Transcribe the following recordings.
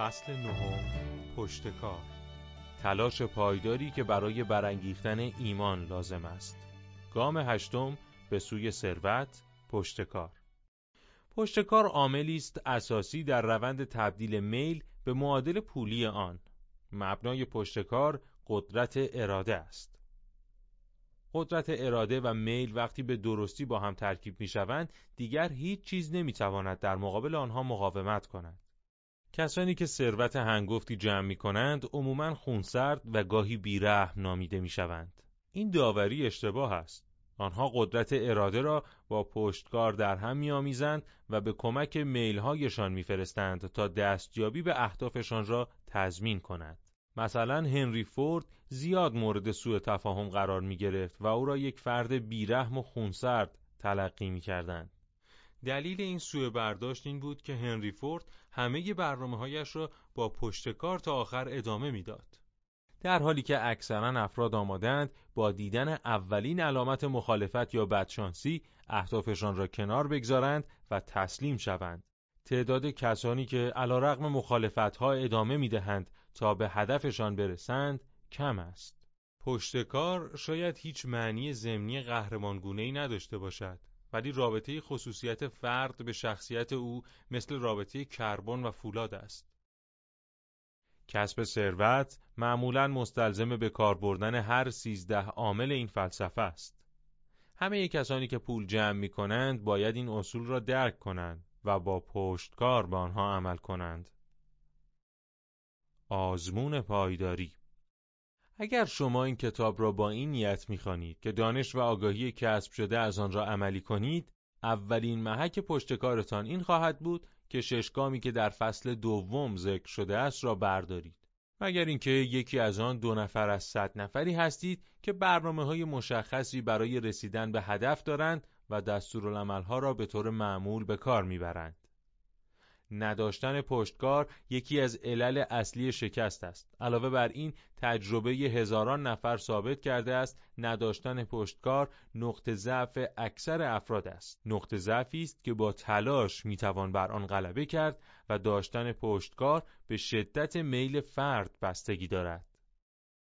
فصل نهم پشتکار تلاش پایداری که برای برانگیختن ایمان لازم است. گام هشتم به سوی ثروت پشتکار پشتکار عاملی است اساسی در روند تبدیل میل به معادل پولی آن. مبنای پشتکار قدرت اراده است. قدرت اراده و میل وقتی به درستی با هم ترکیب می شوند دیگر هیچ چیز نمی تواند در مقابل آنها مقاومت کند. کسانی که ثروت هنگفتی جمع می کنند عموماً خونسرد و گاهی بیرحم نامیده می شوند. این داوری اشتباه است. آنها قدرت اراده را با پشتکار در هم میآمیزند و به کمک میلهایشان میفرستند تا دستیابی به اهدافشان را تضمین کنند. مثلا هنری فورد زیاد مورد سوء تفاهم قرار می گرفت و او را یک فرد بیرحم و خونسرد تلقی می کردند. دلیل این سوء برداشت این بود که هنری فورد همه برنامه هایش را با پشتکار تا آخر ادامه می‌داد. در حالی که اکثرا افراد آمادند با دیدن اولین علامت مخالفت یا بدشانسی اهدافشان را کنار بگذارند و تسلیم شوند. تعداد کسانی که علیرغم مخالفت ها ادامه می دهند تا به هدفشان برسند کم است. پشتکار شاید هیچ معنی ضمنی قهرمانگونه ای نداشته باشد. ولی رابطه خصوصیت فرد به شخصیت او مثل رابطه کربن و فولاد است. کسب ثروت معمولا مستلزم به کار بردن هر سیزده عامل این فلسفه است. همه کسانی که پول جمع می کنند باید این اصول را درک کنند و با پشتکار به آنها عمل کنند. آزمون پایداری اگر شما این کتاب را با این نیت می‌خوانید که دانش و آگاهی کسب شده از آن را عملی کنید اولین محک پشتکارتان این خواهد بود که ششگامی که در فصل دوم ذکر شده است را بردارید. مگر اینکه یکی از آن دو نفر از صد نفری هستید که برنامه های مشخصی برای رسیدن به هدف دارند و دستورالعملها را به طور معمول به کار می‌برند. نداشتن پشتکار یکی از علل اصلی شکست است. علاوه بر این تجربه هزاران نفر ثابت کرده است نداشتن پشتکار نقطه ضعف اکثر افراد است. نقطه ضعفی است که با تلاش می‌توان بر آن غلبه کرد و داشتن پشتکار به شدت میل فرد بستگی دارد.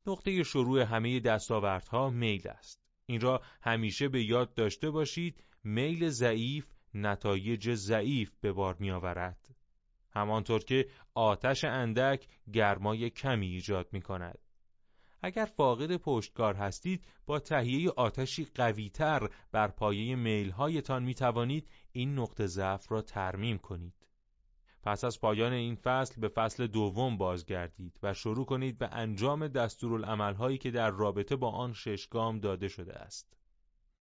نقطه شروع همه دستاوردها میل است. این را همیشه به یاد داشته باشید میل ضعیف نتایج ضعیف به بار می آورد. همانطور که آتش اندک گرمای کمی ایجاد می کند. اگر فاقد پشتکار هستید با تهیه آتشی قویتر بر پایه میل هایتان می توانید این نقطه ضعف را ترمیم کنید. پس از پایان این فصل به فصل دوم بازگردید و شروع کنید به انجام دستورالعملهایی که در رابطه با آن ششگام داده شده است.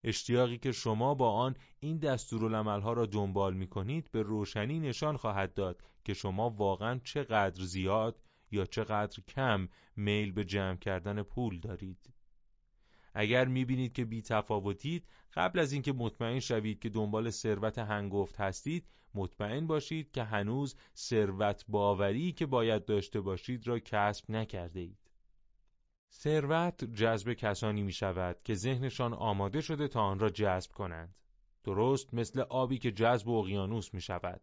اشتیاقی که شما با آن این دستورالعملها را دنبال می کنید به روشنی نشان خواهد داد که شما واقعا چقدر زیاد یا چقدر کم میل به جمع کردن پول دارید. اگر می بینید که بی تفاوتید قبل از اینکه مطمئن شوید که دنبال ثروت هنگفت هستید مطمئن باشید که هنوز ثروت باوری که باید داشته باشید را کسب نکرده اید. ثروت جذب کسانی می شود که ذهنشان آماده شده تا آن را جذب کنند. درست مثل آبی که جذب اقیانوس می شود.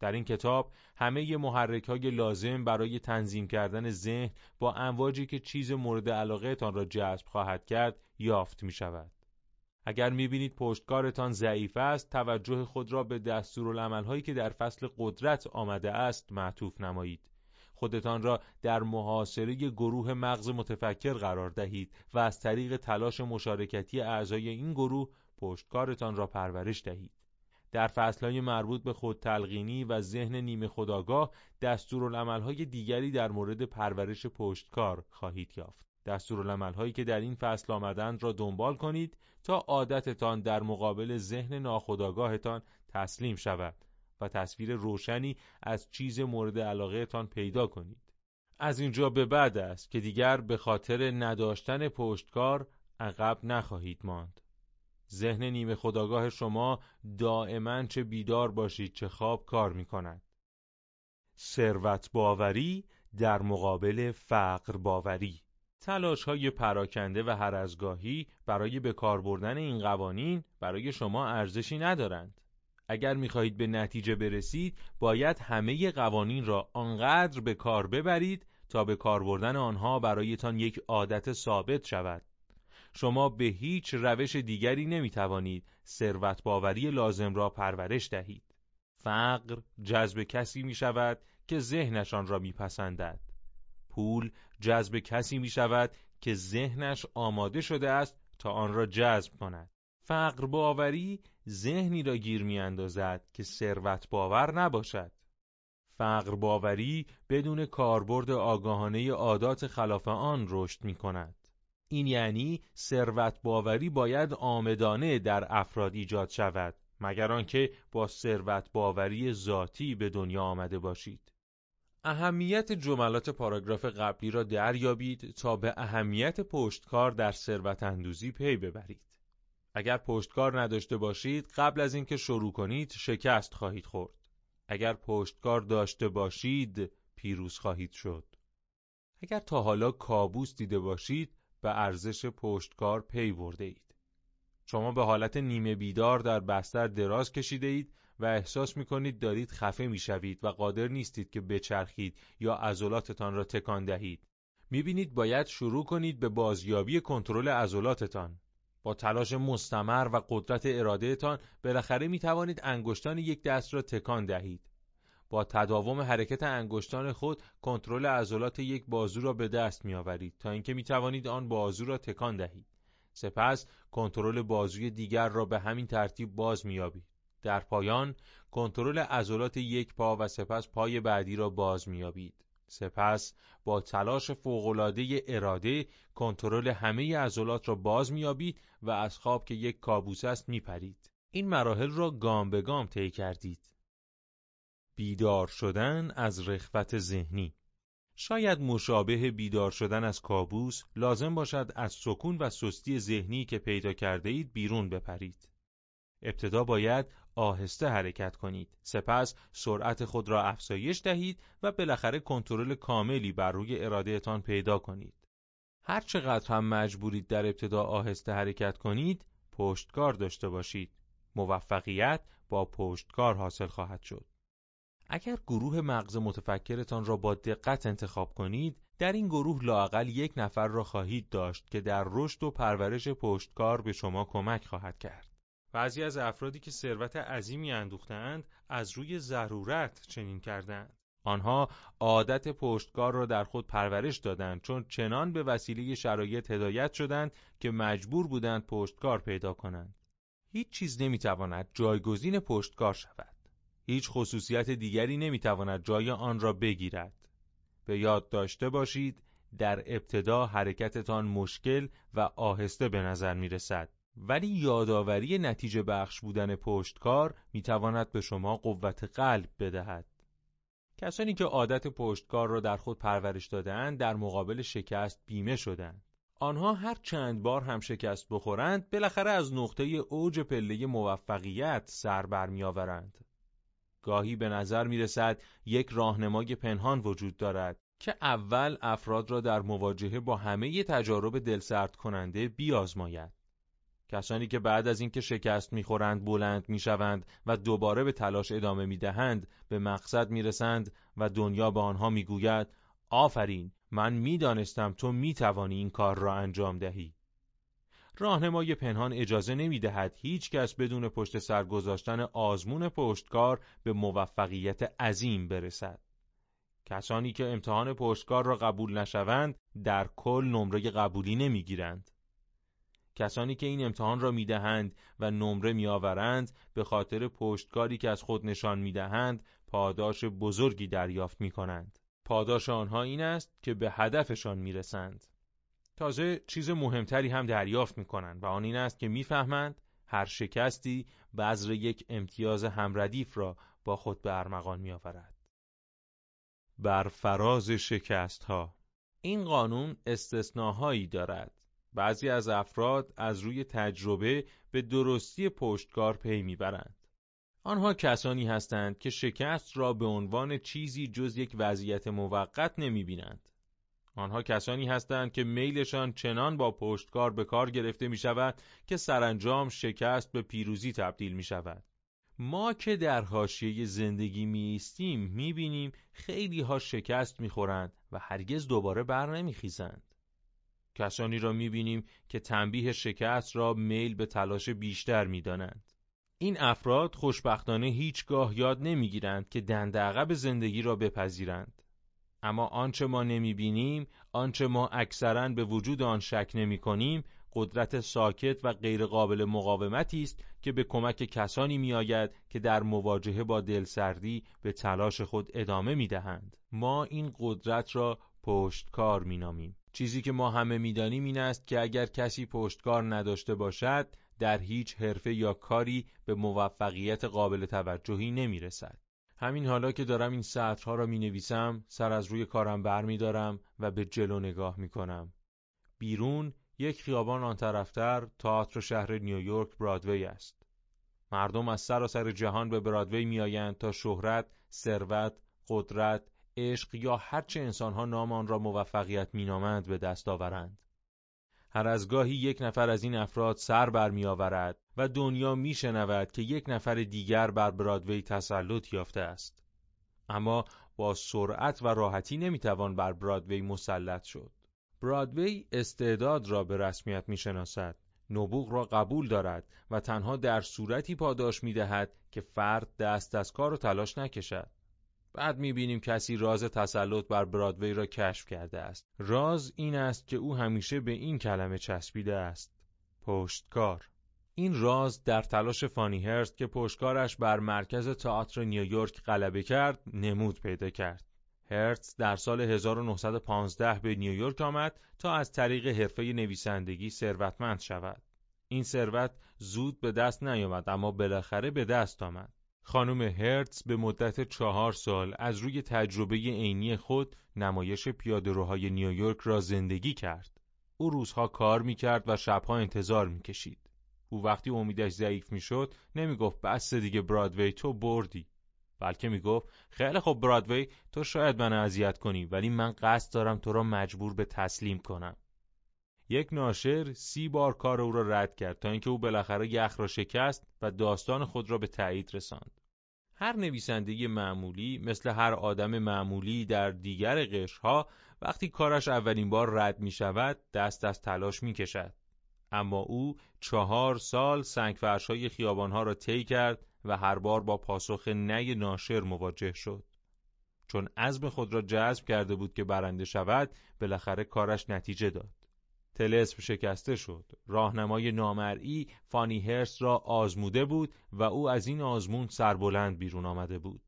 در این کتاب همه محرک های لازم برای تنظیم کردن ذهن با امواجی که چیز مورد علاقه تان را جذب خواهد کرد یافت می شود. اگر می بینید پشتکارتان ضعیف است توجه خود را به دستورالعملهایی که در فصل قدرت آمده است معطوف نمایید. خودتان را در محاصره گروه مغز متفکر قرار دهید و از طریق تلاش مشارکتی اعضای این گروه پشتکارتان را پرورش دهید. در فصلهای مربوط به خودتلقینی و ذهن نیمه خداگاه دستورالعملهای دیگری در مورد پرورش پشتکار خواهید یافت. دستورالعملهایی که در این فصل آمدند را دنبال کنید تا عادتتان در مقابل ذهن ناخداگاهتان تسلیم شود و تصویر روشنی از چیز مورد علاقه تان پیدا کنید. از اینجا به بعد است که دیگر به خاطر نداشتن پشتکار عقب نخواهید ماند. ذهن نیمه خداگاه شما دائما چه بیدار باشید چه خواب کار می کند. ثروت باوری در مقابل فقر باوری تلاش های پراکنده و هر ازگاهی برای به کار بردن این قوانین برای شما ارزشی ندارند. اگر می‌خواهید به نتیجه برسید باید همه قوانین را آنقدر به کار ببرید تا به کار بردن آنها برایتان یک عادت ثابت شود. شما به هیچ روش دیگری نمی‌توانید ثروت باوری لازم را پرورش دهید. فقر جذب کسی می شود که ذهنشان را میپسندد. پول جذب کسی می شود که ذهنش آماده شده است تا آن را جذب کند. فقر باوری ذهنی را گیر می اندازد که ثروت باور نباشد. فقر باوری بدون کاربرد آگاهانه عادات خلاف آن رشد می کند این یعنی ثروت باوری باید آمدانه در افراد ایجاد شود مگر آنکه با ثروت باوری ذاتی به دنیا آمده باشید. اهمیت جملات پاراگراف قبلی را دریابید تا به اهمیت پشتکار در ثروت اندوزی پی ببرید. اگر پشتکار نداشته باشید قبل از اینکه شروع کنید شکست خواهید خورد اگر پشتکار داشته باشید پیروز خواهید شد اگر تا حالا کابوس دیده باشید به ارزش پشتکار پی برده اید شما به حالت نیمه بیدار در بستر دراز کشیده اید و احساس می کنید دارید خفه می شوید و قادر نیستید که بچرخید یا عضلاتتان را تکان دهید. می بینید باید شروع کنید به بازیابی کنترل عضلاتتان. با تلاش مستمر و قدرت ارادهتان بالاخره می توانید انگشتان یک دست را تکان دهید. با تداوم حرکت انگشتان خود کنترل عضلات یک بازو را به دست می آورید تا اینکه می توانید آن بازو را تکان دهید. سپس کنترل بازوی دیگر را به همین ترتیب باز می یابید. در پایان کنترل عضلات یک پا و سپس پای بعدی را باز میابید. سپس با تلاش فوقالعاده اراده کنترل همه عضلات را باز میابید و از خواب که یک کابوس است میپرید. این مراحل را گام به گام طی کردید. بیدار شدن از رخوت ذهنی شاید مشابه بیدار شدن از کابوس لازم باشد از سکون و سستی ذهنی که پیدا کرده اید بیرون بپرید. ابتدا باید آهسته حرکت کنید. سپس سرعت خود را افزایش دهید و بالاخره کنترل کاملی بر روی ارادهتان پیدا کنید. هر چقدر هم مجبورید در ابتدا آهسته حرکت کنید پشتکار داشته باشید. موفقیت با پشتکار حاصل خواهد شد. اگر گروه مغز متفکرتان را با دقت انتخاب کنید در این گروه لاقل یک نفر را خواهید داشت که در رشد و پرورش پشتکار به شما کمک خواهد کرد. بعضی از افرادی که ثروت عظیمی اندوختند از روی ضرورت چنین کردند آنها عادت پشتکار را در خود پرورش دادند چون چنان به وسیله شرایط هدایت شدند که مجبور بودند پشتکار پیدا کنند. هیچ چیز نمی‌تواند جایگزین پشتکار شود. هیچ خصوصیت دیگری نمی‌تواند جای آن را بگیرد. به یاد داشته باشید در ابتدا حرکتتان مشکل و آهسته به نظر می رسد ولی یادآوری نتیجه بخش بودن پشتکار می‌تواند به شما قوت قلب بدهد. کسانی که عادت پشتکار را در خود پرورش دادهاند در مقابل شکست بیمه شدند. آنها هر چند بار هم شکست بخورند بالاخره از نقطه اوج پله موفقیت سر برمیآورند. گاهی به نظر می رسد یک راهنمای پنهان وجود دارد که اول افراد را در مواجهه با همه تجارب دلسرد کننده بیازماید. کسانی که بعد از اینکه شکست می‌خورند بلند می‌شوند و دوباره به تلاش ادامه می‌دهند به مقصد می‌رسند و دنیا به آنها می‌گوید آفرین من می‌دانستم تو می‌توانی این کار را انجام دهی. راهنمای پنهان اجازه نمی‌دهد هیچ کس بدون پشت سر گذاشتن آزمون پشتکار به موفقیت عظیم برسد. کسانی که امتحان پشتکار را قبول نشوند در کل نمره قبولی نمی‌گیرند. کسانی که این امتحان را می‌دهند و نمره میآورند به خاطر پشتکاری که از خود نشان می‌دهند پاداش بزرگی دریافت می کنند. پاداش آنها این است که به هدفشان می‌رسند. تازه چیز مهمتری هم دریافت می کنند و آن این است که می‌فهمند هر شکستی بذر یک امتیاز همردیف را با خود به ارمغان می آورد. بر فراز شکست ها این قانون استثناهایی دارد بعضی از افراد از روی تجربه به درستی پشتکار پی می‌برند. آنها کسانی هستند که شکست را به عنوان چیزی جز یک وضعیت موقت نمی بینند. آنها کسانی هستند که میلشان چنان با پشتکار به کار گرفته می شود که سرانجام شکست به پیروزی تبدیل می شود. ما که در حاشیه زندگی می ایستیم می بینیم خیلی ها شکست می خورند و هرگز دوباره بر نمی خیزند. کسانی را می بینیم که تنبیه شکست را میل به تلاش بیشتر می دانند. این افراد خوشبختانه هیچگاه یاد نمی‌گیرند که دند عقب زندگی را بپذیرند. اما آنچه ما نمی بینیم، آنچه ما اکثرا به وجود آن شک نمی کنیم، قدرت ساکت و غیرقابل مقاومتی است که به کمک کسانی میآید که در مواجهه با دلسردی به تلاش خود ادامه می دهند. ما این قدرت را پشتکار می نامیم. چیزی که ما همه می‌دانیم این است که اگر کسی پشتکار نداشته باشد در هیچ حرفه یا کاری به موفقیت قابل توجهی نمی رسد. همین حالا که دارم این سطرها را می نویسم سر از روی کارم بر می دارم و به جلو نگاه می کنم. بیرون یک خیابان آن طرفتر تئاتر شهر نیویورک برادوی است. مردم از سراسر جهان به برادوی میآیند تا شهرت، ثروت، قدرت، عشق یا هرچه انسانها نام آن را موفقیت مینامند به دست آورند. هر از گاهی یک نفر از این افراد سر برمیآورد و دنیا میشنود که یک نفر دیگر بر برادوی تسلط یافته است. اما با سرعت و راحتی نمی‌توان بر برادوی مسلط شد. برادوی استعداد را به رسمیت می‌شناسد نبوغ را قبول دارد و تنها در صورتی پاداش می‌دهد که فرد دست از کار و تلاش نکشد بعد می‌بینیم کسی راز تسلط بر برادوی را کشف کرده است راز این است که او همیشه به این کلمه چسبیده است پشتکار این راز در تلاش فانی هرست که پشتکارش بر مرکز تئاتر نیویورک غلبه کرد نمود پیدا کرد هرتز در سال 1915 به نیویورک آمد تا از طریق حرفه نویسندگی ثروتمند شود. این ثروت زود به دست نیامد اما بالاخره به دست آمد. خانم هرتز به مدت چهار سال از روی تجربه عینی خود نمایش پیادهروهای نیویورک را زندگی کرد. او روزها کار می کرد و شبها انتظار می کشید. او وقتی امیدش ضعیف می شد نمی گفت بس دیگه برادوی تو بردی. بلکه می‌گفت خیلی خوب برادوی تو شاید من اذیت کنی ولی من قصد دارم تو را مجبور به تسلیم کنم یک ناشر سی بار کار او را رد کرد تا اینکه او بالاخره یخ را شکست و داستان خود را به تایید رساند هر نویسنده معمولی مثل هر آدم معمولی در دیگر قشرها وقتی کارش اولین بار رد می شود دست از تلاش می کشد. اما او چهار سال سنگ فرشای خیابانها را طی کرد و هر بار با پاسخ نه ناشر مواجه شد چون عزم خود را جذب کرده بود که برنده شود بالاخره کارش نتیجه داد تلسم شکسته شد. راهنمای نامرئی فانی هرس را آزموده بود و او از این آزمون سربلند بیرون آمده بود.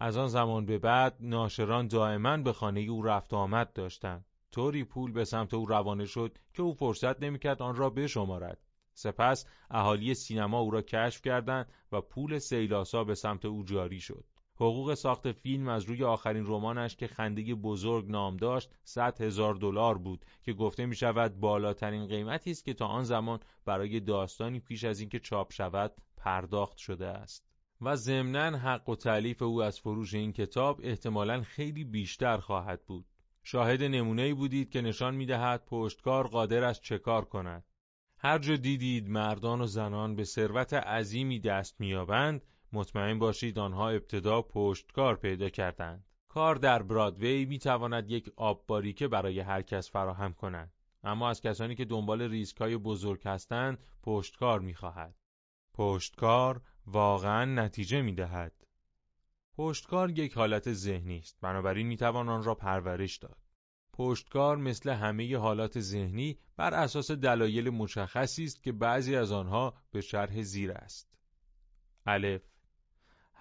از آن زمان به بعد ناشران دائما به خانه او رفت آمد داشتند. طوری پول به سمت او روانه شد که او فرصت نمی‌کرد آن را بشمارد. سپس اهالی سینما او را کشف کردند و پول سیلاسا به سمت او جاری شد. حقوق ساخت فیلم از روی آخرین رمانش که خنده بزرگ نام داشت 100 هزار دلار بود که گفته می شود بالاترین قیمتی است که تا آن زمان برای داستانی پیش از اینکه چاپ شود پرداخت شده است. و ضمناً حق و تعلیف او از فروش این کتاب احتمالاً خیلی بیشتر خواهد بود. شاهد نمونه‌ای بودید که نشان می‌دهد پشتکار قادر است چه کار کند. هر جا دیدید مردان و زنان به ثروت عظیمی دست میابند مطمئن باشید آنها ابتدا پشتکار پیدا کردند. کار در برادوی می‌تواند یک آب باریکه برای هر کس فراهم کند. اما از کسانی که دنبال ریسک های بزرگ هستند پشتکار می‌خواهد. پشتکار واقعا نتیجه می‌دهد. پشتکار یک حالت ذهنی است. بنابراین می‌توان آن را پرورش داد. پشتکار مثل همه حالات ذهنی بر اساس دلایل مشخصی است که بعضی از آنها به شرح زیر است. الف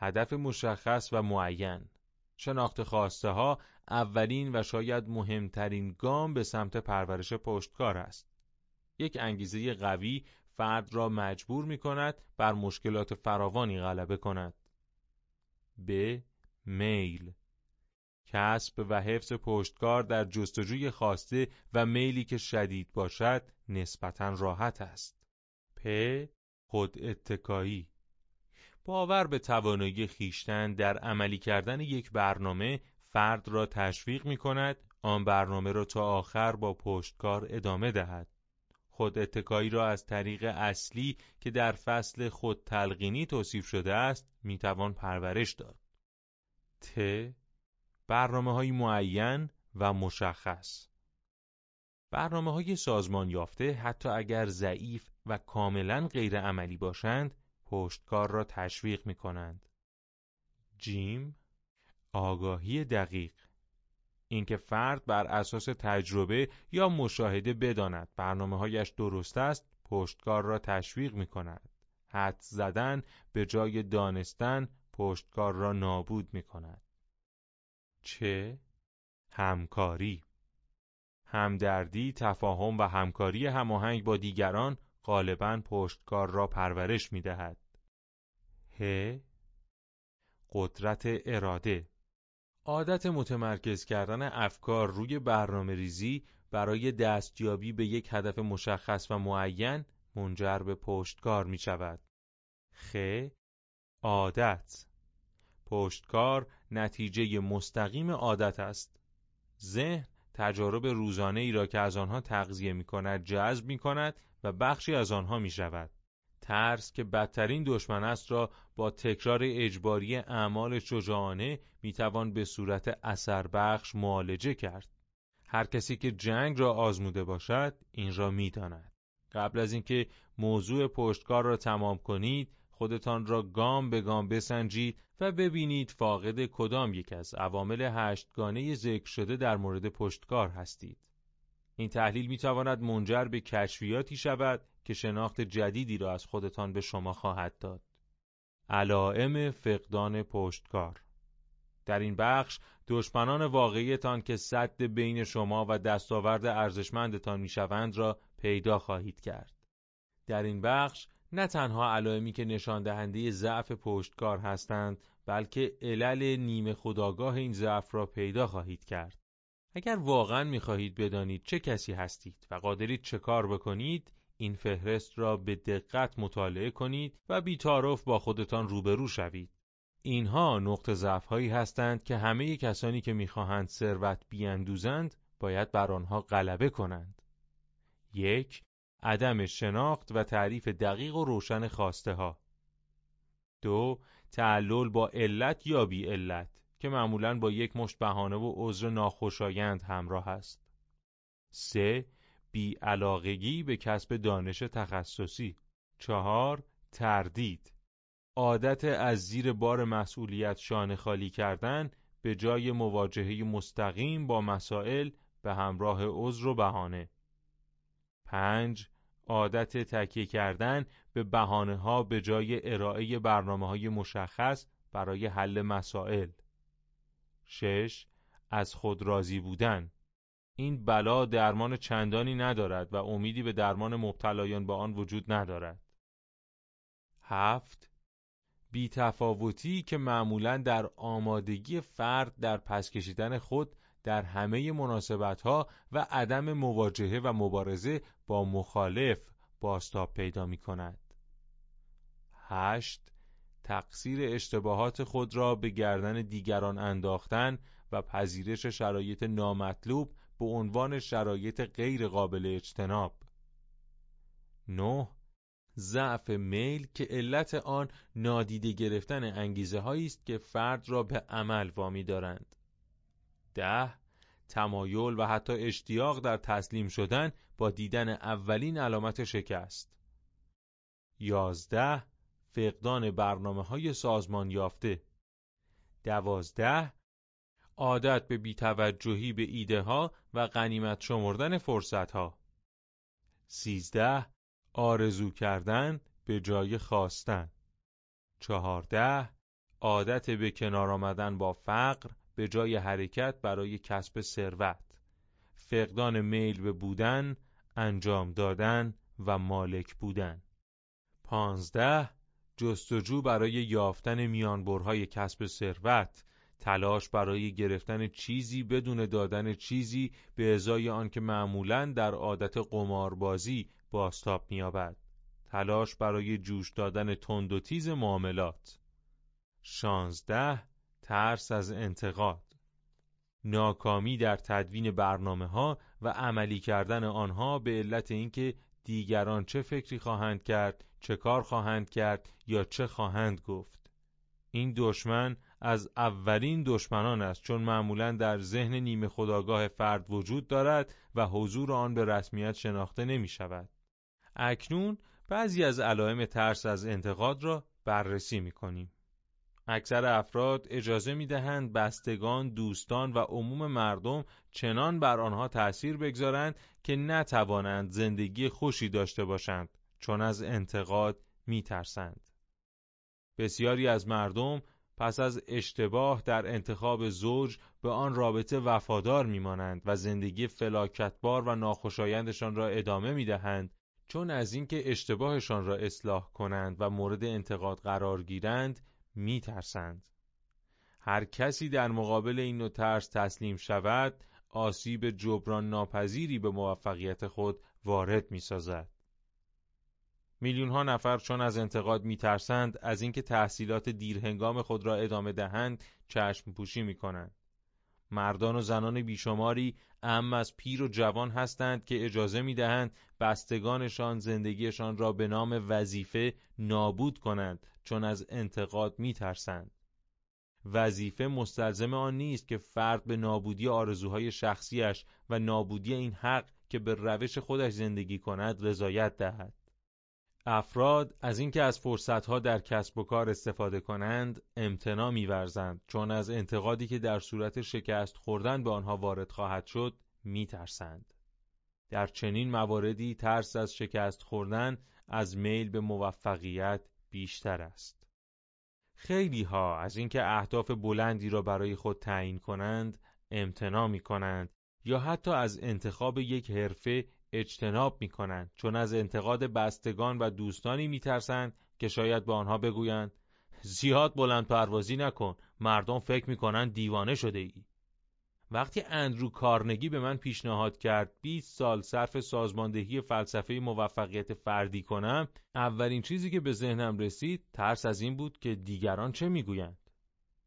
هدف مشخص و معین شناخت خواسته ها اولین و شاید مهمترین گام به سمت پرورش پشتکار است. یک انگیزه قوی فرد را مجبور می کند بر مشکلات فراوانی غلبه کند. ب. میل کسب و حفظ پشتکار در جستجوی خواسته و میلی که شدید باشد نسبتا راحت است. پ. خود اتکایی باور به توانایی خیشتن در عملی کردن یک برنامه فرد را تشویق می کند آن برنامه را تا آخر با پشتکار ادامه دهد. خود اتکایی را از طریق اصلی که در فصل خود تلقینی توصیف شده است می‌توان پرورش داد. ت برنامه های معین و مشخص برنامه های سازمان یافته حتی اگر ضعیف و کاملا غیر عملی باشند پشتکار را تشویق می کنند. جیم آگاهی دقیق اینکه فرد بر اساس تجربه یا مشاهده بداند برنامه هایش درست است پشتکار را تشویق می کند. حد زدن به جای دانستن پشتکار را نابود می کند. چه؟ همکاری همدردی، تفاهم و همکاری هماهنگ با دیگران غالبا پشتکار را پرورش می دهد. ه قدرت اراده عادت متمرکز کردن افکار روی برنامه ریزی برای دستیابی به یک هدف مشخص و معین منجر به پشتکار می شود. خ. عادت پشتکار نتیجه مستقیم عادت است. ذهن تجارب روزانه ای را که از آنها تغذیه می کند جذب می کند و بخشی از آنها می شود. ترس که بدترین دشمن است را با تکرار اجباری اعمال شجاعانه می‌توان به صورت اثر بخش معالجه کرد. هر کسی که جنگ را آزموده باشد این را می‌داند. قبل از اینکه موضوع پشتکار را تمام کنید خودتان را گام به گام بسنجید و ببینید فاقد کدام یک از عوامل هشتگانه ذکر شده در مورد پشتکار هستید. این تحلیل می تواند منجر به کشفیاتی شود که شناخت جدیدی را از خودتان به شما خواهد داد. علائم فقدان پشتکار در این بخش دشمنان واقعیتان که صد بین شما و دستاورد ارزشمندتان می‌شوند را پیدا خواهید کرد. در این بخش نه تنها علائمی که نشان دهنده ضعف پشتکار هستند بلکه علل نیمه خداگاه این ضعف را پیدا خواهید کرد. اگر واقعا می‌خواهید بدانید چه کسی هستید و قادرید چه کار بکنید این فهرست را به دقت مطالعه کنید و بیتارف با خودتان روبرو شوید. اینها نقط ضعف هایی هستند که همه کسانی که می‌خواهند ثروت بیاندوزند باید بر آنها غلبه کنند. یک عدم شناخت و تعریف دقیق و روشن خواسته ها. دو تعلل با علت یا بی علت که معمولا با یک مشت بهانه و عذر ناخوشایند همراه است. سه بیعلاقگی به کسب دانش تخصصی. چهار تردید. عادت از زیر بار مسئولیت شانه خالی کردن به جای مواجهه مستقیم با مسائل به همراه عذر و بهانه. پنج عادت تکیه کردن به بهانه ها به جای ارائه برنامه های مشخص برای حل مسائل. شش از خود راضی بودن این بلا درمان چندانی ندارد و امیدی به درمان مبتلایان با آن وجود ندارد. هفت بیتفاوتی که معمولا در آمادگی فرد در پس کشیدن خود در همه مناسبتها و عدم مواجهه و مبارزه با مخالف باستاب پیدا می کند. هشت تقصیر اشتباهات خود را به گردن دیگران انداختن و پذیرش شرایط نامطلوب به عنوان شرایط غیر قابل اجتناب 9. ضعف میل که علت آن نادیده گرفتن انگیزه هایی است که فرد را به عمل وامی دارند. ده تمایل و حتی اشتیاق در تسلیم شدن با دیدن اولین علامت شکست. یازده فقدان برنامه های سازمان یافته. دوازده عادت به بیتوجهی به ایده ها و غنیمت شمردن فرصت ها. سیزده آرزو کردن به جای خواستن. چهارده عادت به کنار آمدن با فقر به جای حرکت برای کسب ثروت. فقدان میل به بودن، انجام دادن و مالک بودن. پانزده جستجو برای یافتن میانبرهای کسب ثروت تلاش برای گرفتن چیزی بدون دادن چیزی به ازای آنکه معمولا در عادت قماربازی باستاب می‌یابد. تلاش برای جوش دادن تند و تیز معاملات. شانزده ترس از انتقاد ناکامی در تدوین برنامه ها و عملی کردن آنها به علت اینکه دیگران چه فکری خواهند کرد، چه کار خواهند کرد یا چه خواهند گفت. این دشمن از اولین دشمنان است چون معمولا در ذهن نیمه خداگاه فرد وجود دارد و حضور آن به رسمیت شناخته نمی شود. اکنون بعضی از علائم ترس از انتقاد را بررسی می کنیم. اکثر افراد اجازه می دهند بستگان، دوستان و عموم مردم چنان بر آنها تأثیر بگذارند که نتوانند زندگی خوشی داشته باشند چون از انتقاد می ترسند. بسیاری از مردم پس از اشتباه در انتخاب زوج به آن رابطه وفادار میمانند و زندگی فلاکتبار و ناخوشایندشان را ادامه می دهند چون از اینکه اشتباهشان را اصلاح کنند و مورد انتقاد قرار گیرند می ترسند. هر کسی در مقابل این نوع ترس تسلیم شود آسیب جبران ناپذیری به موفقیت خود وارد می سازد. میلیون ها نفر چون از انتقاد می ترسند از اینکه تحصیلات دیرهنگام خود را ادامه دهند چشم پوشی می کنند. مردان و زنان بیشماری ام از پیر و جوان هستند که اجازه می دهند بستگانشان زندگیشان را به نام وظیفه نابود کنند چون از انتقاد می ترسند. وظیفه مستلزم آن نیست که فرد به نابودی آرزوهای شخصیش و نابودی این حق که به روش خودش زندگی کند رضایت دهد. افراد از اینکه از فرصتها در کسب و کار استفاده کنند امتنا می‌ورزند چون از انتقادی که در صورت شکست خوردن به آنها وارد خواهد شد میترسند. در چنین مواردی ترس از شکست خوردن از میل به موفقیت بیشتر است. خیلی ها از اینکه اهداف بلندی را برای خود تعیین کنند امتنا می کنند یا حتی از انتخاب یک حرفه اجتناب می کنند چون از انتقاد بستگان و دوستانی می ترسند که شاید به آنها بگویند زیاد بلند پروازی نکن مردم فکر می کنند دیوانه شده ای. وقتی اندرو کارنگی به من پیشنهاد کرد 20 سال صرف سازماندهی فلسفه موفقیت فردی کنم اولین چیزی که به ذهنم رسید ترس از این بود که دیگران چه می‌گویند.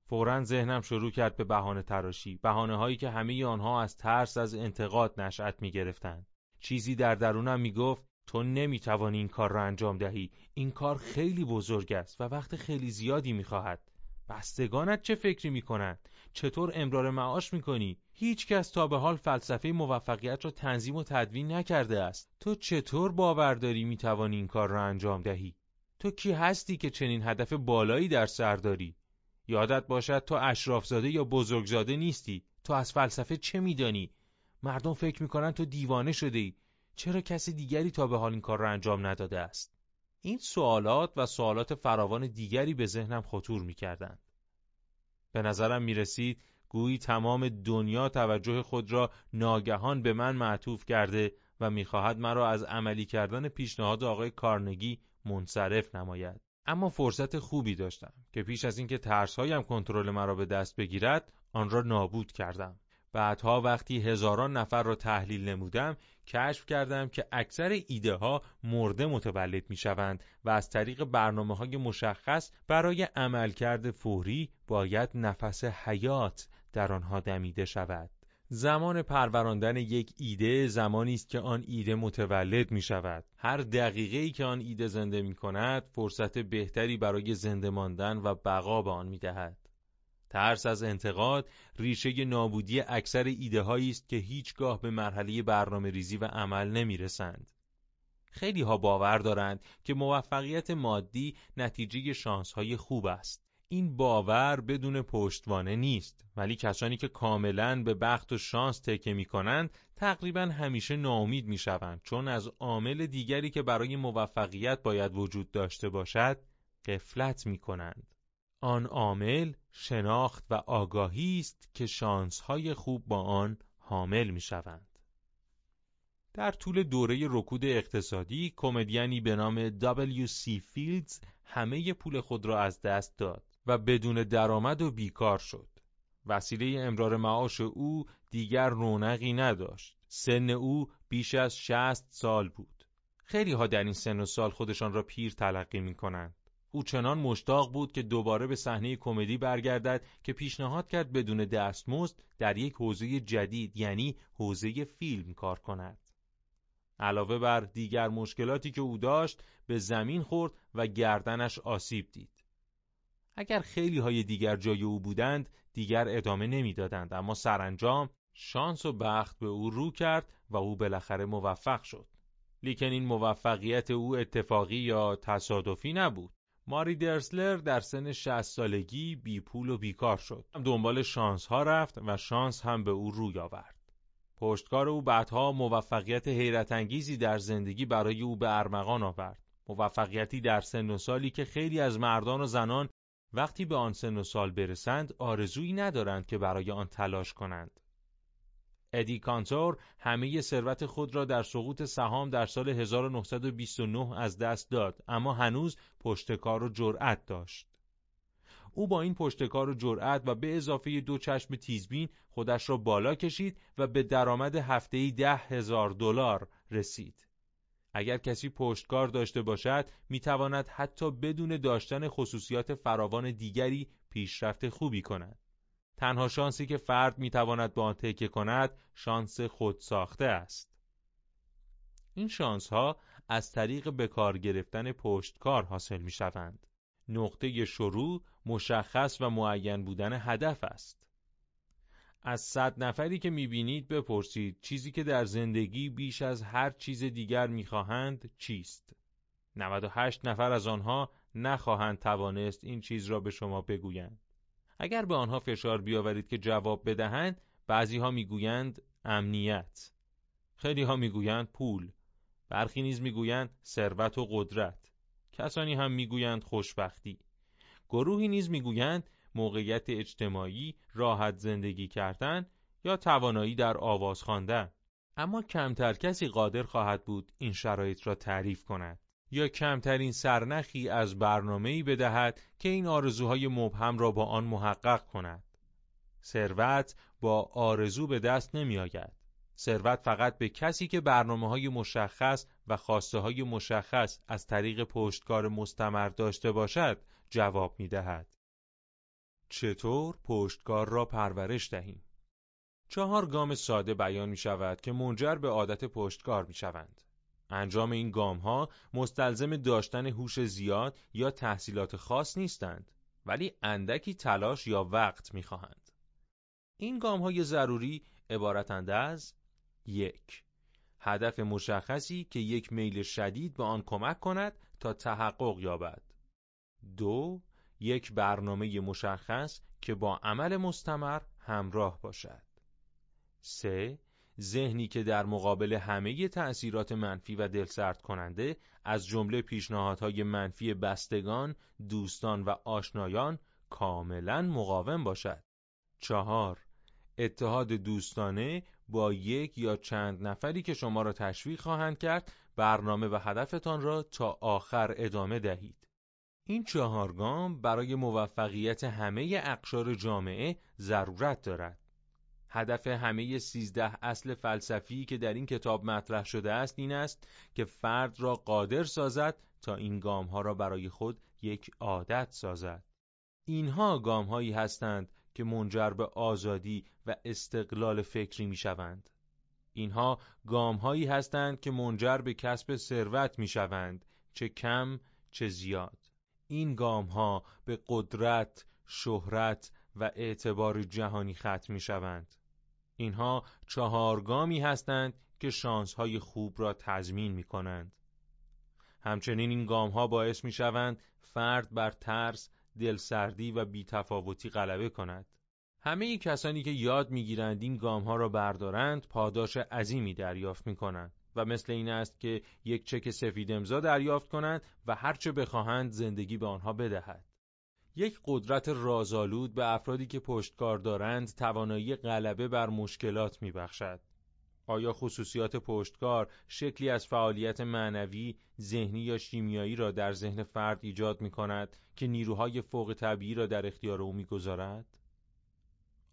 فورا ذهنم شروع کرد به بهانه تراشی بهانه هایی که همه آنها از ترس از انتقاد نشأت می گرفتند چیزی در درونم می‌گفت تو نمی‌توانی این کار را انجام دهی. این کار خیلی بزرگ است و وقت خیلی زیادی می‌خواهد. بستگانت چه فکری می‌کنند؟ چطور امرار معاش می‌کنی؟ هیچ کس تا به حال فلسفه موفقیت را تنظیم و تدوین نکرده است. تو چطور باور داری می‌توانی این کار را انجام دهی؟ تو کی هستی که چنین هدف بالایی در سر داری؟ یادت باشد تو اشرافزاده یا بزرگزاده نیستی. تو از فلسفه چه میدانی؟ مردم فکر می‌کنن تو دیوانه شده ای چرا کسی دیگری تا به حال این کار را انجام نداده است؟ این سوالات و سوالات فراوان دیگری به ذهنم خطور می‌کردند. به نظرم می‌رسید گویی تمام دنیا توجه خود را ناگهان به من معطوف کرده و می‌خواهد مرا از عملی کردن پیشنهاد آقای کارنگی منصرف نماید. اما فرصت خوبی داشتم که پیش از اینکه ترسهایم کنترل مرا به دست بگیرد آن را نابود کردم. بعدها وقتی هزاران نفر را تحلیل نمودم کشف کردم که اکثر ایده ها مرده متولد می شوند و از طریق برنامه های مشخص برای عملکرد فوری باید نفس حیات در آنها دمیده شود. زمان پروراندن یک ایده زمانی است که آن ایده متولد می شود. هر دقیقه ای که آن ایده زنده می کند فرصت بهتری برای زنده ماندن و بقا به آن می دهد. ترس از انتقاد ریشه نابودی اکثر ایده است که هیچگاه به مرحله برنامه ریزی و عمل نمی رسند. خیلی ها باور دارند که موفقیت مادی نتیجه شانس های خوب است. این باور بدون پشتوانه نیست ولی کسانی که کاملا به بخت و شانس تکه می کنند تقریبا همیشه ناامید می شوند چون از عامل دیگری که برای موفقیت باید وجود داشته باشد قفلت می کنند. آن عامل شناخت و آگاهی است که شانسهای خوب با آن حامل می شوند. در طول دوره رکود اقتصادی کمدیانی به نام W.C. فیلدز همه پول خود را از دست داد و بدون درآمد و بیکار شد. وسیله امرار معاش او دیگر رونقی نداشت. سن او بیش از شست سال بود. خیلی ها در این سن و سال خودشان را پیر تلقی می کنند. او چنان مشتاق بود که دوباره به صحنه کمدی برگردد که پیشنهاد کرد بدون دستمزد در یک حوزه جدید یعنی حوزه فیلم کار کند. علاوه بر دیگر مشکلاتی که او داشت به زمین خورد و گردنش آسیب دید. اگر خیلی های دیگر جای او بودند دیگر ادامه نمی‌دادند اما سرانجام شانس و بخت به او رو کرد و او بالاخره موفق شد. لیکن این موفقیت او اتفاقی یا تصادفی نبود. ماری درسلر در سن 60 سالگی بی پول و بیکار شد. دنبال شانس ها رفت و شانس هم به او روی آورد. پشتکار او بعدها موفقیت حیرت انگیزی در زندگی برای او به ارمغان آورد. موفقیتی در سن و سالی که خیلی از مردان و زنان وقتی به آن سن و سال برسند آرزویی ندارند که برای آن تلاش کنند. ادی کانتور همه ثروت خود را در سقوط سهام در سال 1929 از دست داد اما هنوز پشتکار و جرأت داشت. او با این پشتکار و جرأت و به اضافه دو چشم تیزبین خودش را بالا کشید و به درآمد هفته‌ای ده هزار دلار رسید. اگر کسی پشتکار داشته باشد می‌تواند حتی بدون داشتن خصوصیات فراوان دیگری پیشرفت خوبی کند. تنها شانسی که فرد می‌تواند به آن تکیه کند شانس خود ساخته است. این شانس ها از طریق به کار گرفتن پشتکار حاصل می شوند. نقطه شروع مشخص و معین بودن هدف است. از صد نفری که می‌بینید بپرسید چیزی که در زندگی بیش از هر چیز دیگر می‌خواهند چیست؟ 98 نفر از آنها نخواهند توانست این چیز را به شما بگویند. اگر به آنها فشار بیاورید که جواب بدهند بعضی ها می‌گویند امنیت. خیلی ها می‌گویند پول. برخی نیز می‌گویند ثروت و قدرت. کسانی هم می‌گویند خوشبختی. گروهی نیز می‌گویند موقعیت اجتماعی راحت زندگی کردن یا توانایی در آواز خواندن. اما کمتر کسی قادر خواهد بود این شرایط را تعریف کند. یا کمترین سرنخی از برنامه‌ای بدهد که این آرزوهای مبهم را با آن محقق کند. ثروت با آرزو به دست نمی آید. ثروت فقط به کسی که برنامه های مشخص و خواسته های مشخص از طریق پشتکار مستمر داشته باشد جواب می دهد. چطور پشتکار را پرورش دهیم؟ چهار گام ساده بیان می شود که منجر به عادت پشتکار می شوند. انجام این گام ها مستلزم داشتن هوش زیاد یا تحصیلات خاص نیستند ولی اندکی تلاش یا وقت می‌خواهند. این گام های ضروری عبارتند از یک هدف مشخصی که یک میل شدید به آن کمک کند تا تحقق یابد. دو یک برنامه مشخص که با عمل مستمر همراه باشد. سه ذهنی که در مقابل همه تأثیرات منفی و دلسرد کننده از جمله پیشنهادهای منفی بستگان، دوستان و آشنایان کاملا مقاوم باشد. چهار اتحاد دوستانه با یک یا چند نفری که شما را تشویق خواهند کرد برنامه و هدفتان را تا آخر ادامه دهید. این چهار گام برای موفقیت همه اقشار جامعه ضرورت دارد. هدف همه سیزده اصل فلسفی که در این کتاب مطرح شده است این است که فرد را قادر سازد تا این گام ها را برای خود یک عادت سازد. اینها گام هایی هستند که منجر به آزادی و استقلال فکری می شوند. اینها گام هایی هستند که منجر به کسب ثروت می شوند چه کم چه زیاد. این گام ها به قدرت، شهرت و اعتبار جهانی ختم می شوند. اینها چهارگامی هستند که شانسهای خوب را تضمین می کنند. همچنین این گام ها باعث می شوند فرد بر ترس، دلسردی و بیتفاوتی غلبه کند. همه کسانی که یاد می‌گیرند این گام ها را بردارند پاداش عظیمی دریافت می کنند و مثل این است که یک چک سفید امضا دریافت کنند و هرچه بخواهند زندگی به آنها بدهد. یک قدرت رازآلود به افرادی که پشتکار دارند توانایی غلبه بر مشکلات میبخشد. آیا خصوصیات پشتکار شکلی از فعالیت معنوی، ذهنی یا شیمیایی را در ذهن فرد ایجاد می کند که نیروهای فوق طبیعی را در اختیار او می‌گذارد؟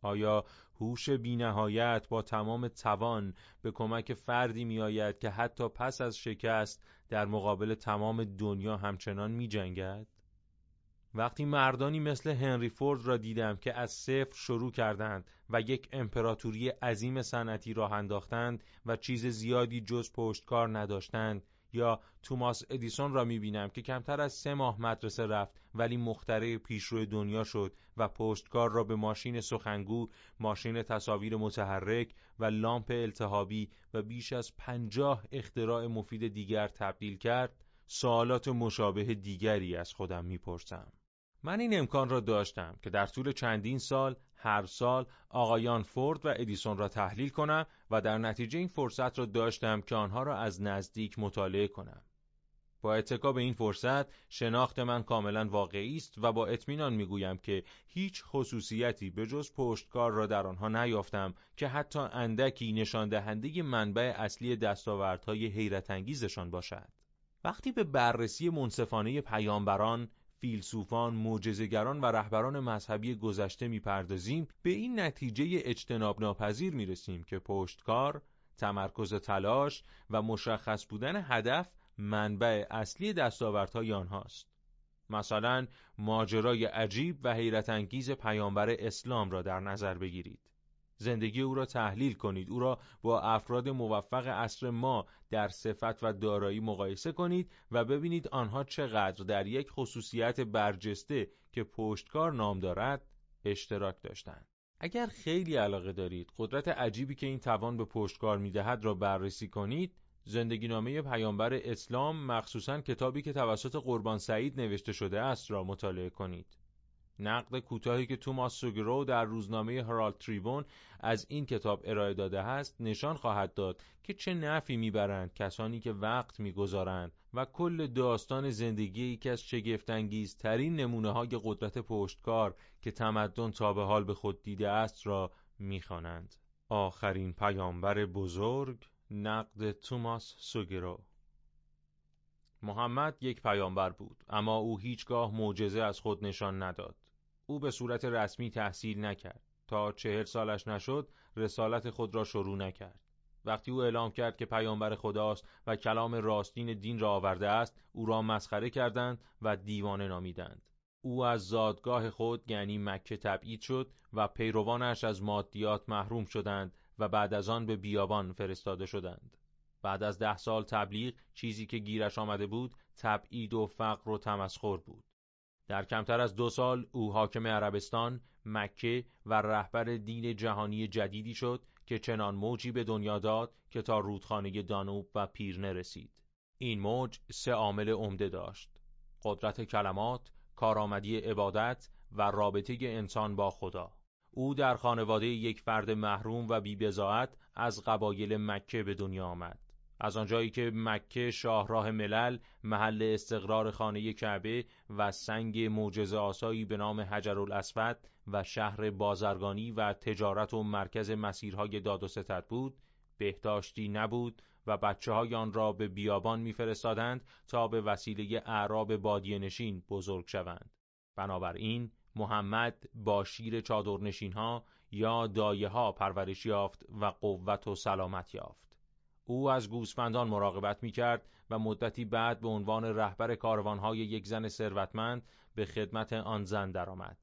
آیا هوش بینهایت با تمام توان به کمک فردی می آید که حتی پس از شکست در مقابل تمام دنیا همچنان می جنگد؟ وقتی مردانی مثل هنری فورد را دیدم که از صفر شروع کردند و یک امپراتوری عظیم صنعتی راه انداختند و چیز زیادی جز پشتکار نداشتند یا توماس ادیسون را می‌بینم که کمتر از سه ماه مدرسه رفت ولی مختره پیشرو دنیا شد و پشتکار را به ماشین سخنگو، ماشین تصاویر متحرک و لامپ التهابی و بیش از پنجاه اختراع مفید دیگر تبدیل کرد سوالات مشابه دیگری از خودم می‌پرسم. من این امکان را داشتم که در طول چندین سال هر سال آقایان فورد و ادیسون را تحلیل کنم و در نتیجه این فرصت را داشتم که آنها را از نزدیک مطالعه کنم. با اتکا به این فرصت شناخت من کاملا واقعی است و با اطمینان می‌گویم که هیچ خصوصیتی به جز پشتکار را در آنها نیافتم که حتی اندکی نشان دهنده منبع اصلی دستاوردهای حیرت انگیزشان باشد. وقتی به بررسی منصفانه پیامبران فیلسوفان، معجزه‌گران و رهبران مذهبی گذشته می‌پردازیم به این نتیجه اجتناب ناپذیر می‌رسیم که پشتکار، تمرکز تلاش و مشخص بودن هدف منبع اصلی دستاوردهای آنهاست. مثلا ماجرای عجیب و حیرت انگیز پیامبر اسلام را در نظر بگیرید. زندگی او را تحلیل کنید. او را با افراد موفق عصر ما در صفت و دارایی مقایسه کنید و ببینید آنها چقدر در یک خصوصیت برجسته که پشتکار نام دارد اشتراک داشتند. اگر خیلی علاقه دارید قدرت عجیبی که این توان به پشتکار می‌دهد را بررسی کنید. زندگی نامه پیامبر اسلام مخصوصا کتابی که توسط قربان سعید نوشته شده است را مطالعه کنید. نقد کوتاهی که توماس سوگرو در روزنامه هرالد تریبون از این کتاب ارائه داده است نشان خواهد داد که چه نفی می‌برند کسانی که وقت می‌گذارند و کل داستان زندگی یکی از شگفتانگیزترین نمونه های قدرت پشتکار که تمدن تا به حال به خود دیده است را می‌خوانند. آخرین پیامبر بزرگ نقد توماس سوگرو محمد یک پیامبر بود اما او هیچگاه معجزه از خود نشان نداد. او به صورت رسمی تحصیل نکرد. تا چهل سالش نشد رسالت خود را شروع نکرد. وقتی او اعلام کرد که پیامبر خداست و کلام راستین دین را آورده است او را مسخره کردند و دیوانه نامیدند. او از زادگاه خود یعنی مکه تبعید شد و پیروانش از مادیات محروم شدند و بعد از آن به بیابان فرستاده شدند. بعد از ده سال تبلیغ چیزی که گیرش آمده بود تبعید و فقر و تمسخر بود در کمتر از دو سال او حاکم عربستان، مکه و رهبر دین جهانی جدیدی شد که چنان موجی به دنیا داد که تا رودخانه دانوب و پیرنه رسید. این موج سه عامل عمده داشت. قدرت کلمات، کارآمدی عبادت و رابطه انسان با خدا. او در خانواده یک فرد محروم و بیبزاعت از قبایل مکه به دنیا آمد. از آنجایی که مکه شاهراه ملل محل استقرار خانه کعبه و سنگ معجزه آسایی به نام حجر الاسود و شهر بازرگانی و تجارت و مرکز مسیرهای داد و ستد بود بهداشتی نبود و بچه های آن را به بیابان میفرستادند تا به وسیله اعراب بادیه نشین بزرگ شوند. بنابراین محمد با شیر چادرنشین ها یا دایه ها پرورش یافت و قوت و سلامت یافت. او از گوسفندان مراقبت می کرد و مدتی بعد به عنوان رهبر کاروانهای یک زن ثروتمند به خدمت آن زن درآمد.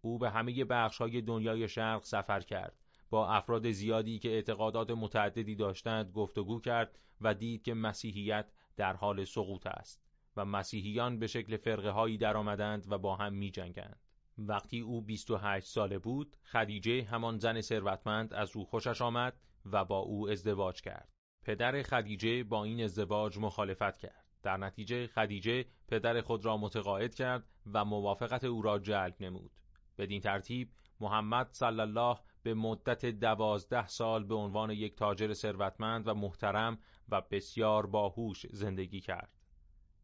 او به همه بخشهای دنیای شرق سفر کرد. با افراد زیادی که اعتقادات متعددی داشتند گفتگو کرد و دید که مسیحیت در حال سقوط است و مسیحیان به شکل فرقه هایی درآمدند و با هم می جنگند. وقتی او 28 ساله بود، خدیجه همان زن ثروتمند از او خوشش آمد و با او ازدواج کرد. پدر خدیجه با این ازدواج مخالفت کرد. در نتیجه خدیجه پدر خود را متقاعد کرد و موافقت او را جلب نمود. بدین ترتیب محمد صلی الله به مدت دوازده سال به عنوان یک تاجر ثروتمند و محترم و بسیار باهوش زندگی کرد.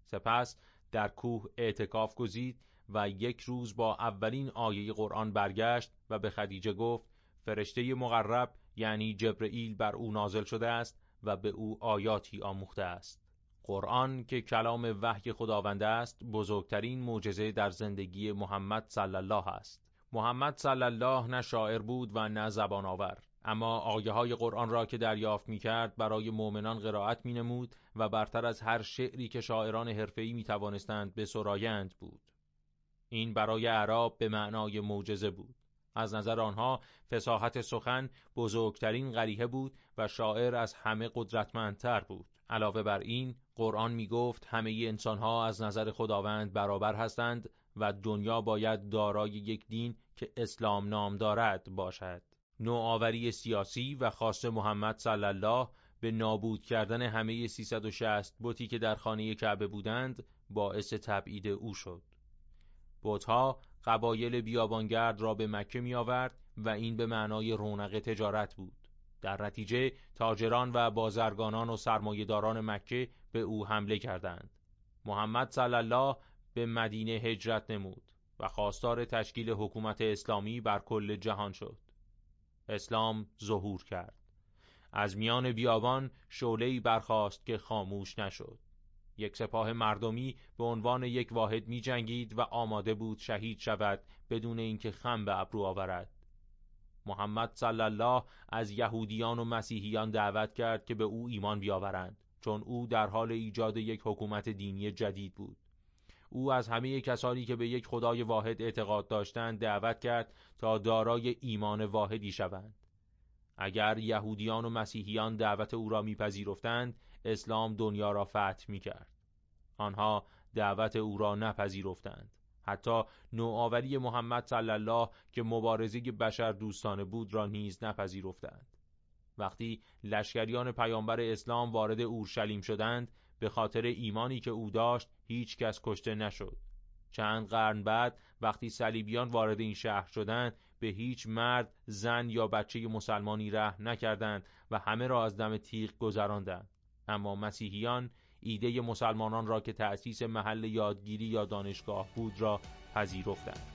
سپس در کوه اعتکاف گزید و یک روز با اولین آیه قرآن برگشت و به خدیجه گفت فرشته مقرب یعنی جبرئیل بر او نازل شده است و به او آیاتی آموخته است. قرآن که کلام وحی خداوند است بزرگترین معجزه در زندگی محمد صلی الله است. محمد صلی الله نه شاعر بود و نه زبان آور اما آیه های قرآن را که دریافت می کرد برای مؤمنان قرائت می نمود و برتر از هر شعری که شاعران حرفه‌ای می توانستند به سرایند بود. این برای عرب به معنای معجزه بود. از نظر آنها فساحت سخن بزرگترین غریحه بود و شاعر از همه قدرتمندتر بود. علاوه بر این قرآن می گفت همه انسانها از نظر خداوند برابر هستند و دنیا باید دارای یک دین که اسلام نام دارد باشد. نوآوری سیاسی و خاص محمد صلی الله به نابود کردن همه 360 بتی که در خانه کعبه بودند باعث تبعید او شد. بتها قبایل بیابانگرد را به مکه می آورد و این به معنای رونق تجارت بود. در نتیجه تاجران و بازرگانان و سرمایهداران مکه به او حمله کردند. محمد صلی الله به مدینه هجرت نمود و خواستار تشکیل حکومت اسلامی بر کل جهان شد. اسلام ظهور کرد. از میان بیابان شعله‌ای برخاست که خاموش نشد. یک سپاه مردمی به عنوان یک واحد می جنگید و آماده بود شهید شود بدون اینکه خم به ابرو آورد. محمد صلی الله از یهودیان و مسیحیان دعوت کرد که به او ایمان بیاورند چون او در حال ایجاد یک حکومت دینی جدید بود. او از همه کسانی که به یک خدای واحد اعتقاد داشتند دعوت کرد تا دارای ایمان واحدی شوند. اگر یهودیان و مسیحیان دعوت او را میپذیرفتند اسلام دنیا را فتح می کرد. آنها دعوت او را نپذیرفتند. حتی نوآوری محمد صلی الله که مبارزه بشر دوستانه بود را نیز نپذیرفتند. وقتی لشکریان پیامبر اسلام وارد اورشلیم شدند به خاطر ایمانی که او داشت هیچ کس کشته نشد. چند قرن بعد وقتی صلیبیان وارد این شهر شدند به هیچ مرد، زن یا بچه مسلمانی ره نکردند و همه را از دم تیغ گذراندند. اما مسیحیان ایده مسلمانان را که تأسیس محل یادگیری یا دانشگاه بود را پذیرفتند.